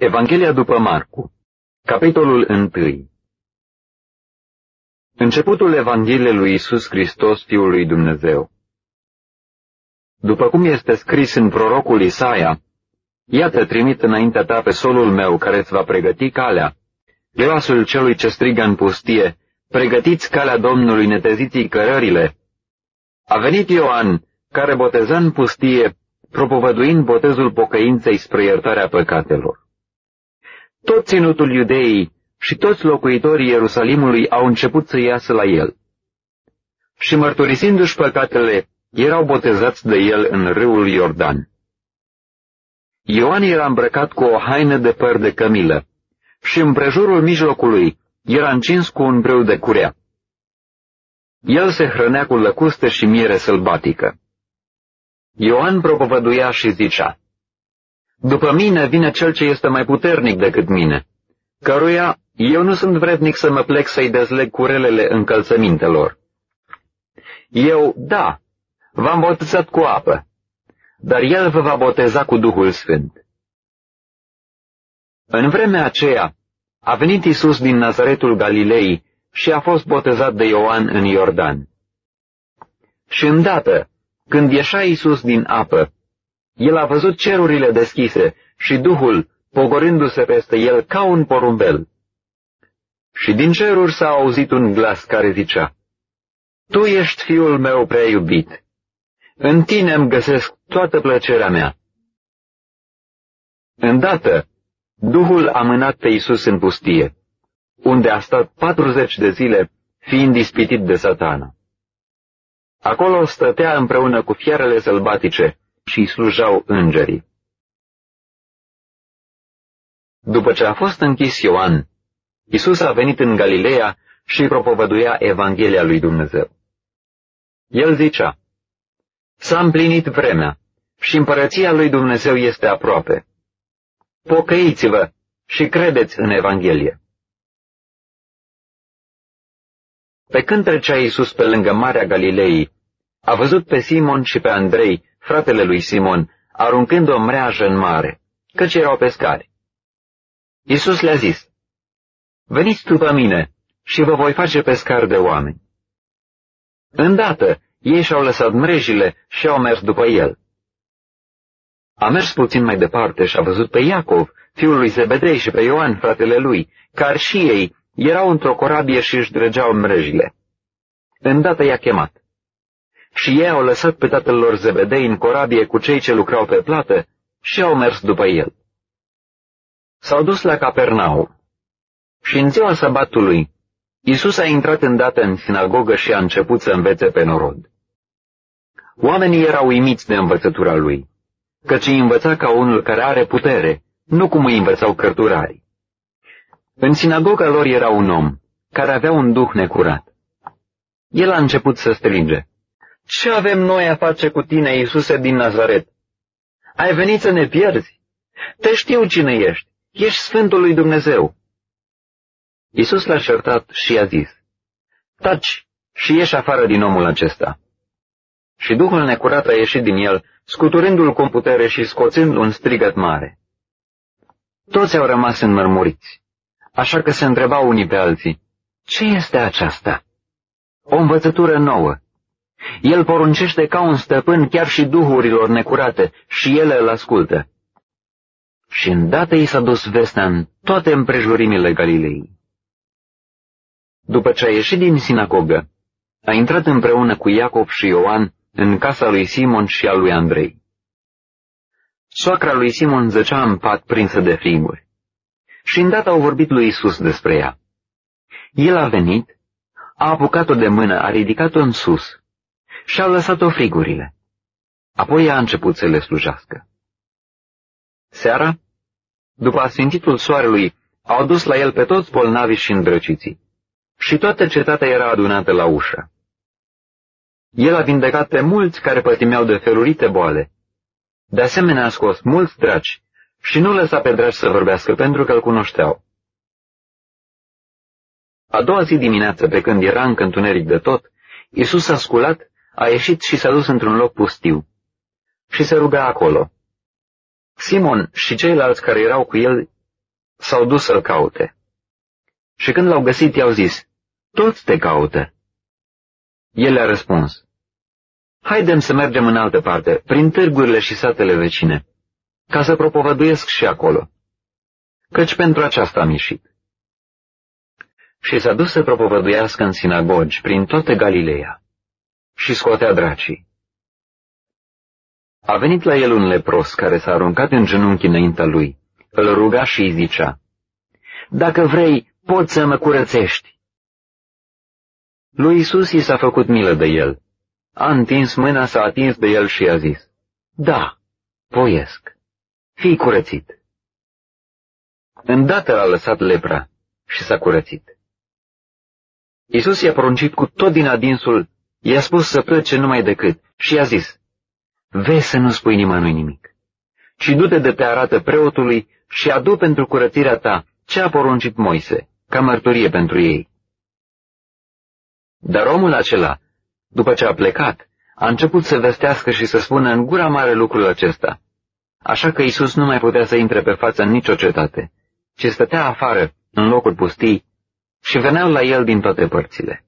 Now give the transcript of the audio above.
Evanghelia după Marcu, capitolul 1 Începutul Evangheliei lui Isus Hristos, Fiul lui Dumnezeu După cum este scris în prorocul Isaia, Iată trimit înaintea ta pe solul meu care îți va pregăti calea, glasul celui ce strigă în pustie, pregătiți calea Domnului, neteziți cărările. A venit Ioan, care boteza în pustie, propovăduind botezul pocăinței spre iertarea păcatelor. Tot ținutul iudeii și toți locuitorii Ierusalimului au început să iasă la el. Și mărturisindu-și păcatele, erau botezați de el în râul Iordan. Ioan era îmbrăcat cu o haină de păr de cămilă și împrejurul mijlocului era încins cu un breu de curea. El se hrănea cu lăcuste și miere sălbatică. Ioan propovăduia și zicea, După mine vine cel ce este mai puternic decât mine, căruia eu nu sunt vrednic să mă plec să-i dezleg curelele încălțămintelor. Eu, da, v-am botezat cu apă, dar el vă va boteza cu Duhul Sfânt. În vremea aceea a venit Isus din Nazaretul Galilei și a fost botezat de Ioan în Iordan. Și îndată, când ieșa Isus din apă, el a văzut cerurile deschise și Duhul pogorându-se peste el ca un porumbel. Și din ceruri s-a auzit un glas care zicea, Tu ești fiul meu prea iubit, în tine îmi găsesc toată plăcerea mea. Îndată, Duhul a mânat pe Isus în pustie, unde a stat patruzeci de zile, fiind ispitit de satana. Acolo stătea împreună cu fiarele sălbatice și slujau îngerii. După ce a fost închis Ioan, Isus a venit în Galileea și propovăduia Evanghelia lui Dumnezeu. El zicea, S-a împlinit vremea și împărăția lui Dumnezeu este aproape. Pocăiți-vă și credeți în Evanghelie. Pe când trecea Iisus pe lângă Marea Galilei, a văzut pe Simon și pe Andrei, fratele lui Simon, aruncând o mreajă în mare, căci erau pescari. Iisus le-a zis, Veniți după mine și vă voi face pescari de oameni. Îndată, ei și-au lăsat mrejile și au mers după el. A mers puțin mai departe și a văzut pe Iacov, fiul lui Zebedei și pe Ioan, fratele lui, care și ei erau într-o corabie și își drăgeau mrejile. Îndată i-a chemat. Și ei au lăsat pe tatăl lor Zebedei în corabie cu cei ce lucrau pe plată și au mers după el. S-au dus la Capernaum. Și în ziua sabatului, Iisus a intrat îndată în sinagogă și a început să învețe pe norod. Oamenii erau uimiți de învățătura lui, căci îi învăța ca unul care are putere, nu cum îi învățau cărturarii. În sinagoga lor era un om, care avea un duh necurat. El a început să strige, Ce avem noi a face cu tine, Iisuse din Nazaret? Ai venit să ne pierzi? Te știu cine ești, ești Sfântul lui Dumnezeu. Iisus l-a certat și i-a zis, Taci și ieși afară din omul acesta. Și Duhul necurat a ieșit din el, scuturându-l cu putere și scoțând un strigăt mare. Toți au rămas înmărmuriți, așa că se întrebau unii pe alții, ce este aceasta? O învățătură nouă. El poruncește ca un stăpân chiar și duhurilor necurate și ele îl ascultă. Și îndată i s-a dus vestea în toate împrejurimile Galilei. După ce a ieșit din sinagogă, a intrat împreună cu Iacob și Ioan în casa lui Simon și a lui Andrei. Soacra lui Simon zăcea în pat prinsă de friguri. Și îndată au vorbit lui Isus despre ea. El a venit, a apucat-o de mână, a ridicat-o în sus și a lăsat-o frigurile. Apoi a început să le slujească. Seara, după asfințitul soarelui, au dus la el pe toți bolnavii și îndrăciții și toată cetatea era adunată la ușă. El a vindecat pe mulți care pătimeau de felurite boale. De asemenea a scos mulți draci și nu lăsa pe draci să vorbească pentru că îl cunoșteau. A doua zi dimineață, pe când era încă întuneric de tot, Iisus a sculat, a ieșit și s-a dus într-un loc pustiu și se ruga acolo. Simon și ceilalți care erau cu el s-au dus să-l caute. Și când l-au găsit, i-au zis, toți te caută. El le-a răspuns, haidem să mergem în altă parte, prin târgurile și satele vecine, ca să propovăduiesc și acolo, căci pentru aceasta am ieșit. Și s-a dus să propovăduiască în sinagogi prin toată Galileea și scotea dracii. A venit la el un lepros care s-a aruncat în genunchi înaintea lui, îl ruga și îi zicea, Dacă vrei, poți să mă curățești. Lui Isus i s-a făcut milă de el. A întins mâna, s-a atins de el și a zis, Da, voiesc, fii curățit. Îndată l-a lăsat lepra și s-a curățit. Isus i-a poruncit cu tot din adinsul, i-a spus să plece numai decât și i-a zis, Vezi să nu spui nimănui nimic, ci du-te de te arată preotului și adu pentru curățirea ta ce a poruncit Moise, ca mărturie pentru ei. Dar omul acela, după ce a plecat, a început să vestească și să spună în gura mare lucrul acesta, așa că Isus nu mai putea să intre pe față în nicio cetate, ci stătea afară, în locul pustii, și veneau la el din toate părțile.